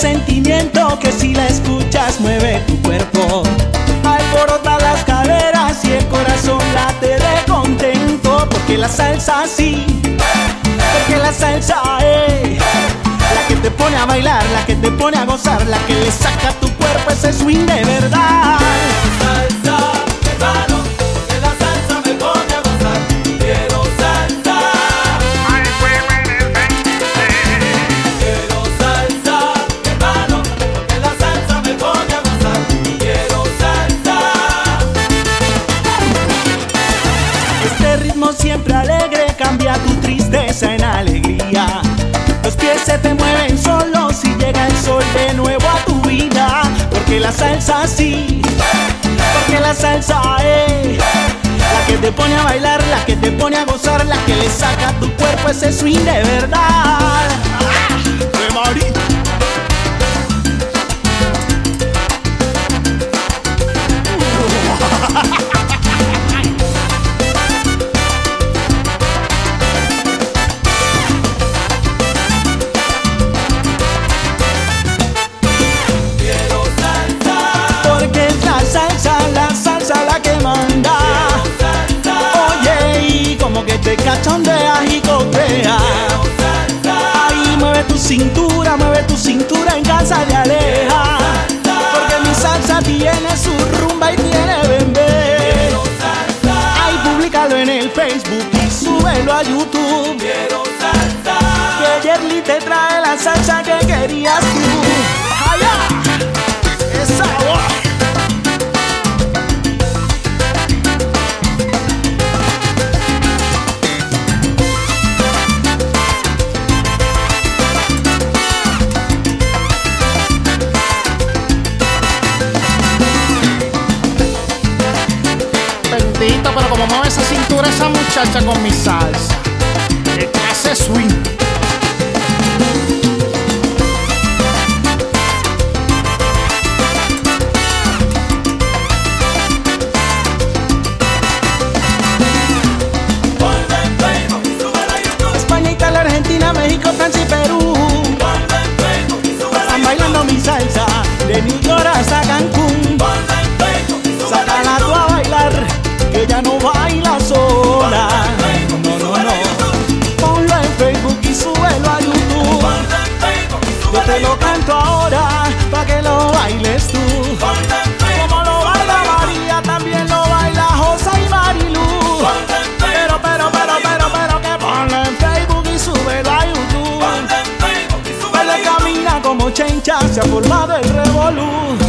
sentimiento que si la escuchas mueve tu cuerpo. Alborota las caderas y el corazón late de contento. Porque la salsa sí, porque la salsa es la que te pone a bailar, la que te pone a gozar, la que le saca a tu cuerpo ese swing de verdad. Este ritmo siempre alegre cambia tu tristeza en alegría. Los pies se te mueven solos si llega el sol de nuevo a tu vida. Porque la salsa sí, porque la salsa es la que te pone a bailar, la que te pone a gozar, la que le saca a tu cuerpo ese swing de verdad. ¡Ave cintura, mueve tu cintura en casa de aleja. Porque mi salsa tiene su rumba y tiene bembé. Ahí públicalo en el Facebook y súbelo a YouTube. Quiero salsa. Que Yerly te trae la salsa que querías tú. Esa cintura esa muchacha con mi salsa. Que hace swing. Ahora pa' que lo bailes tú. Como lo baila. María, también lo baila Josa y Marilu. Pero, pero, pero, pero, pero que ponlo en Facebook y súbelo a YouTube. Ponlo en Facebook y súbelo a Baila YouTube. camina como chencha, se ha formado el revolú.